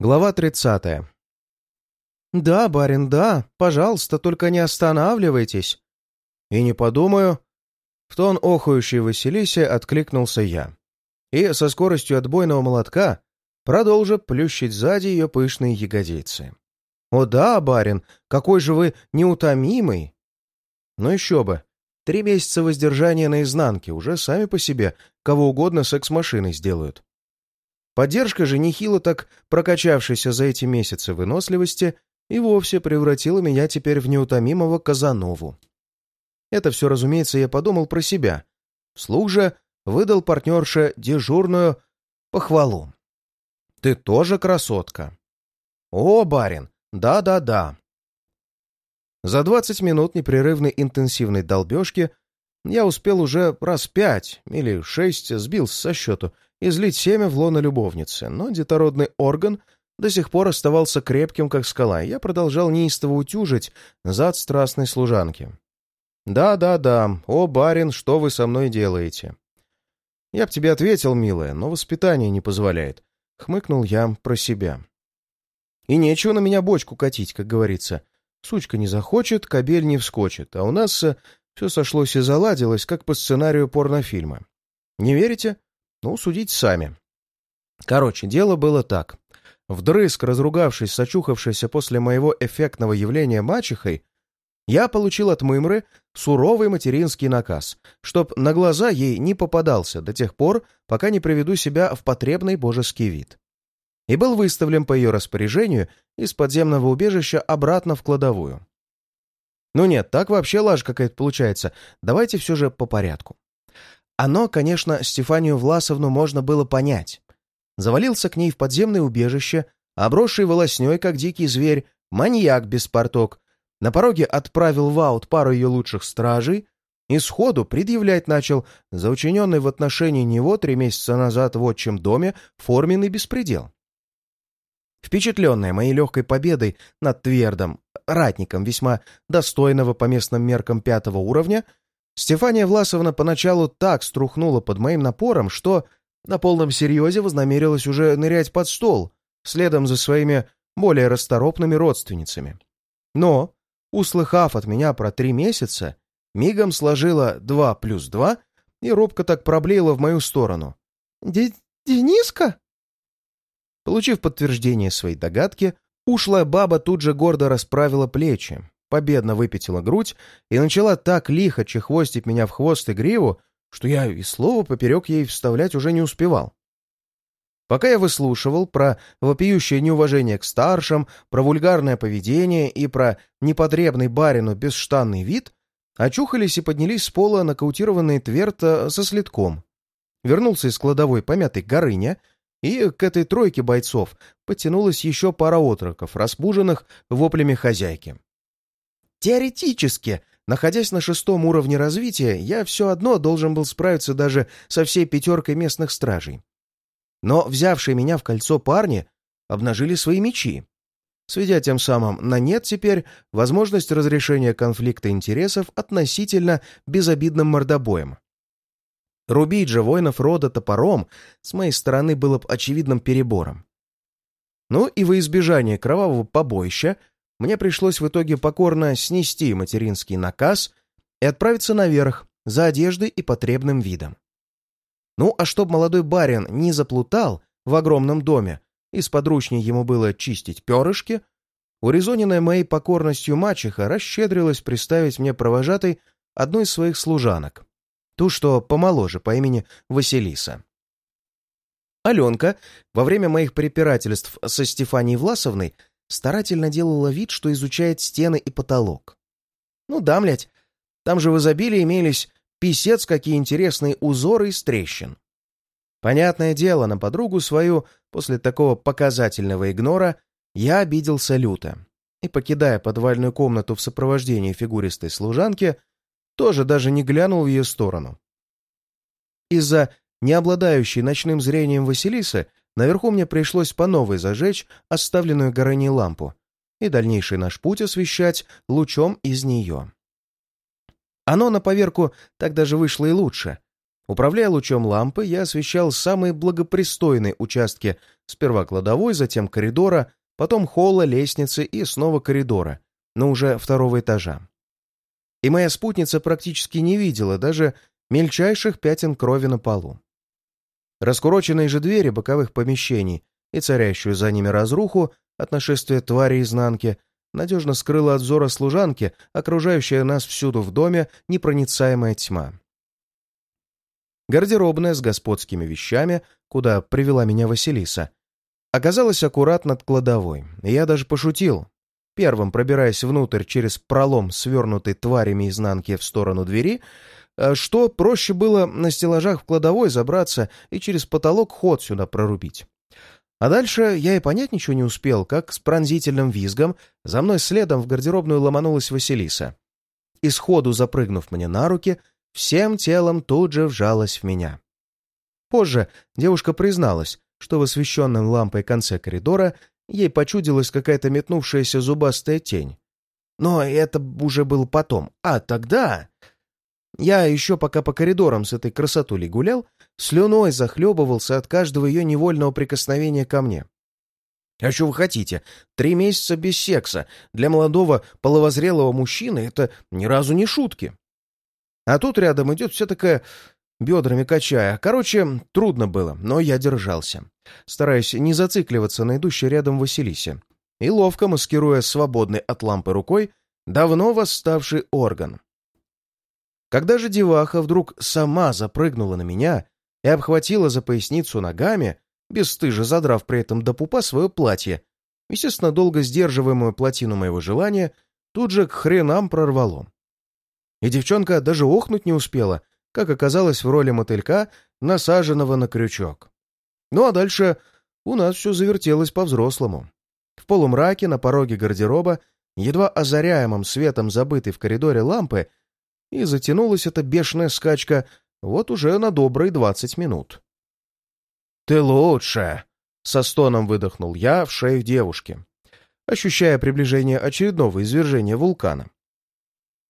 Глава 30. «Да, барин, да, пожалуйста, только не останавливайтесь». «И не подумаю». В тон охающей Василисе откликнулся я. И со скоростью отбойного молотка продолжил плющить сзади ее пышные ягодицы. «О да, барин, какой же вы неутомимый!» «Ну еще бы, три месяца воздержания на изнанке уже сами по себе кого угодно секс-машиной сделают». Поддержка же нехило так прокачавшейся за эти месяцы выносливости и вовсе превратила меня теперь в неутомимого Казанову. Это все, разумеется, я подумал про себя. Вслух же выдал партнерше дежурную похвалу. «Ты тоже красотка!» «О, барин! Да-да-да!» За двадцать минут непрерывной интенсивной долбежки я успел уже раз пять или шесть сбился со счету — излить семя в лоно любовницы, но детородный орган до сих пор оставался крепким, как скала, и я продолжал неистово утюжить зад страстной служанки. «Да-да-да, о, барин, что вы со мной делаете?» «Я б тебе ответил, милая, но воспитание не позволяет», — хмыкнул я про себя. «И нечего на меня бочку катить, как говорится. Сучка не захочет, кобель не вскочит, а у нас э, все сошлось и заладилось, как по сценарию порнофильма. Не верите? Ну, судите сами. Короче, дело было так. Вдрызг разругавшись с очухавшейся после моего эффектного явления мачехой, я получил от Мымры суровый материнский наказ, чтоб на глаза ей не попадался до тех пор, пока не приведу себя в потребный божеский вид. И был выставлен по ее распоряжению из подземного убежища обратно в кладовую. Ну нет, так вообще лажа какая-то получается. Давайте все же по порядку. Оно, конечно, Стефанию Власовну можно было понять. Завалился к ней в подземное убежище, обросший волосней, как дикий зверь, маньяк без порток. На пороге отправил в аут пару ее лучших стражей и сходу предъявлять начал за учиненный в отношении него три месяца назад в отчим доме форменный беспредел. Впечатленная моей легкой победой над твердым ратником весьма достойного по местным меркам пятого уровня, Стефания Власовна поначалу так струхнула под моим напором, что на полном серьезе вознамерилась уже нырять под стол, следом за своими более расторопными родственницами. Но, услыхав от меня про три месяца, мигом сложила два плюс два и робко так проблеяла в мою сторону. «Дениска?» Получив подтверждение своей догадки, ушлая баба тут же гордо расправила плечи, победно выпятила грудь и начала так лихо чехвостить меня в хвост и гриву, что я и слова поперек ей вставлять уже не успевал. Пока я выслушивал про вопиющее неуважение к старшим, про вульгарное поведение и про непотребный барину бесштанный вид, очухались и поднялись с пола нокаутированные тверта со следком. Вернулся из кладовой помятый Горыня, и к этой тройке бойцов подтянулась еще пара отроков, разбуженных воплями хозяйки. Теоретически, находясь на шестом уровне развития, я все одно должен был справиться даже со всей пятеркой местных стражей. Но взявшие меня в кольцо парни обнажили свои мечи, сведя тем самым на нет теперь возможность разрешения конфликта интересов относительно безобидным мордобоем. Рубить же воинов рода топором с моей стороны было бы очевидным перебором. Ну и во избежание кровавого побоища мне пришлось в итоге покорно снести материнский наказ и отправиться наверх за одеждой и потребным видом. Ну, а чтоб молодой барин не заплутал в огромном доме и сподручнее ему было чистить перышки, урезоненная моей покорностью мачеха расщедрилась представить мне провожатой одной из своих служанок, ту, что помоложе, по имени Василиса. Аленка во время моих препирательств со Стефанией Власовной старательно делала вид, что изучает стены и потолок. Ну да, млядь, там же в изобилии имелись писец какие интересные узоры из трещин. Понятное дело, на подругу свою после такого показательного игнора я обиделся люто. И, покидая подвальную комнату в сопровождении фигуристой служанки, тоже даже не глянул в ее сторону. Из-за не обладающей ночным зрением Василисы Наверху мне пришлось по новой зажечь оставленную горыней лампу и дальнейший наш путь освещать лучом из нее. Оно на поверку так даже вышло и лучше. Управляя лучом лампы, я освещал самые благопристойные участки сперва кладовой, затем коридора, потом холла, лестницы и снова коридора, но уже второго этажа. И моя спутница практически не видела даже мельчайших пятен крови на полу. Раскуроченные же двери боковых помещений и царящую за ними разруху от нашествия твари изнанки надежно скрыла от взора служанки, окружающая нас всюду в доме непроницаемая тьма. Гардеробная с господскими вещами, куда привела меня Василиса, оказалась аккурат над кладовой, я даже пошутил, первым пробираясь внутрь через пролом свернутой тварями изнанки в сторону двери, что проще было на стеллажах в кладовой забраться и через потолок ход сюда прорубить. А дальше я и понять ничего не успел, как с пронзительным визгом за мной следом в гардеробную ломанулась Василиса. И сходу запрыгнув мне на руки, всем телом тут же вжалась в меня. Позже девушка призналась, что в освещенном лампой конце коридора ей почудилась какая-то метнувшаяся зубастая тень. Но это уже было потом. А тогда... Я еще пока по коридорам с этой красотулей гулял, слюной захлебывался от каждого ее невольного прикосновения ко мне. А что вы хотите? Три месяца без секса. Для молодого половозрелого мужчины это ни разу не шутки. А тут рядом идет вся такая бедрами качая. Короче, трудно было, но я держался, стараясь не зацикливаться на идущей рядом Василисе. И ловко маскируя свободный от лампы рукой давно восставший орган. Когда же деваха вдруг сама запрыгнула на меня и обхватила за поясницу ногами, бесстыже задрав при этом до пупа свое платье, естественно, долго сдерживаемую плотину моего желания, тут же к хренам прорвало. И девчонка даже охнуть не успела, как оказалось в роли мотылька, насаженного на крючок. Ну а дальше у нас все завертелось по-взрослому. В полумраке на пороге гардероба, едва озаряемым светом забытой в коридоре лампы, и затянулась эта бешеная скачка вот уже на добрые двадцать минут. «Ты лучше!» — со стоном выдохнул я в шею девушки, ощущая приближение очередного извержения вулкана.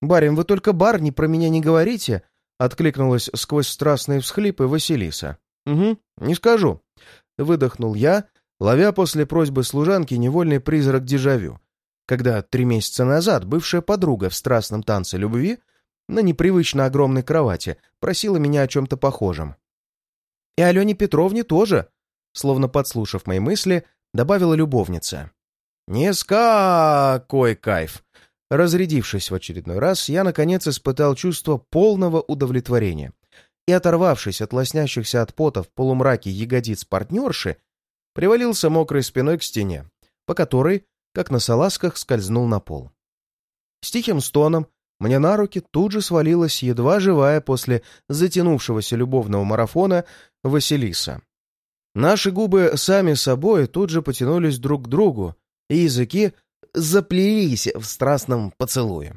«Барин, вы только бар не про меня не говорите!» — откликнулась сквозь страстные всхлипы Василиса. «Угу, не скажу», — выдохнул я, ловя после просьбы служанки невольный призрак дежавю, когда три месяца назад бывшая подруга в страстном танце любви на непривычно огромной кровати, просила меня о чем-то похожем. И Алене Петровне тоже, словно подслушав мои мысли, добавила любовница. «Не какой кайф!» Разрядившись в очередной раз, я, наконец, испытал чувство полного удовлетворения и, оторвавшись от лоснящихся от пота в полумраке ягодиц партнерши, привалился мокрой спиной к стене, по которой, как на салазках, скользнул на пол. С тихим стоном мне на руки тут же свалилась едва живая после затянувшегося любовного марафона Василиса. Наши губы сами собой тут же потянулись друг к другу, и языки заплелись в страстном поцелуе.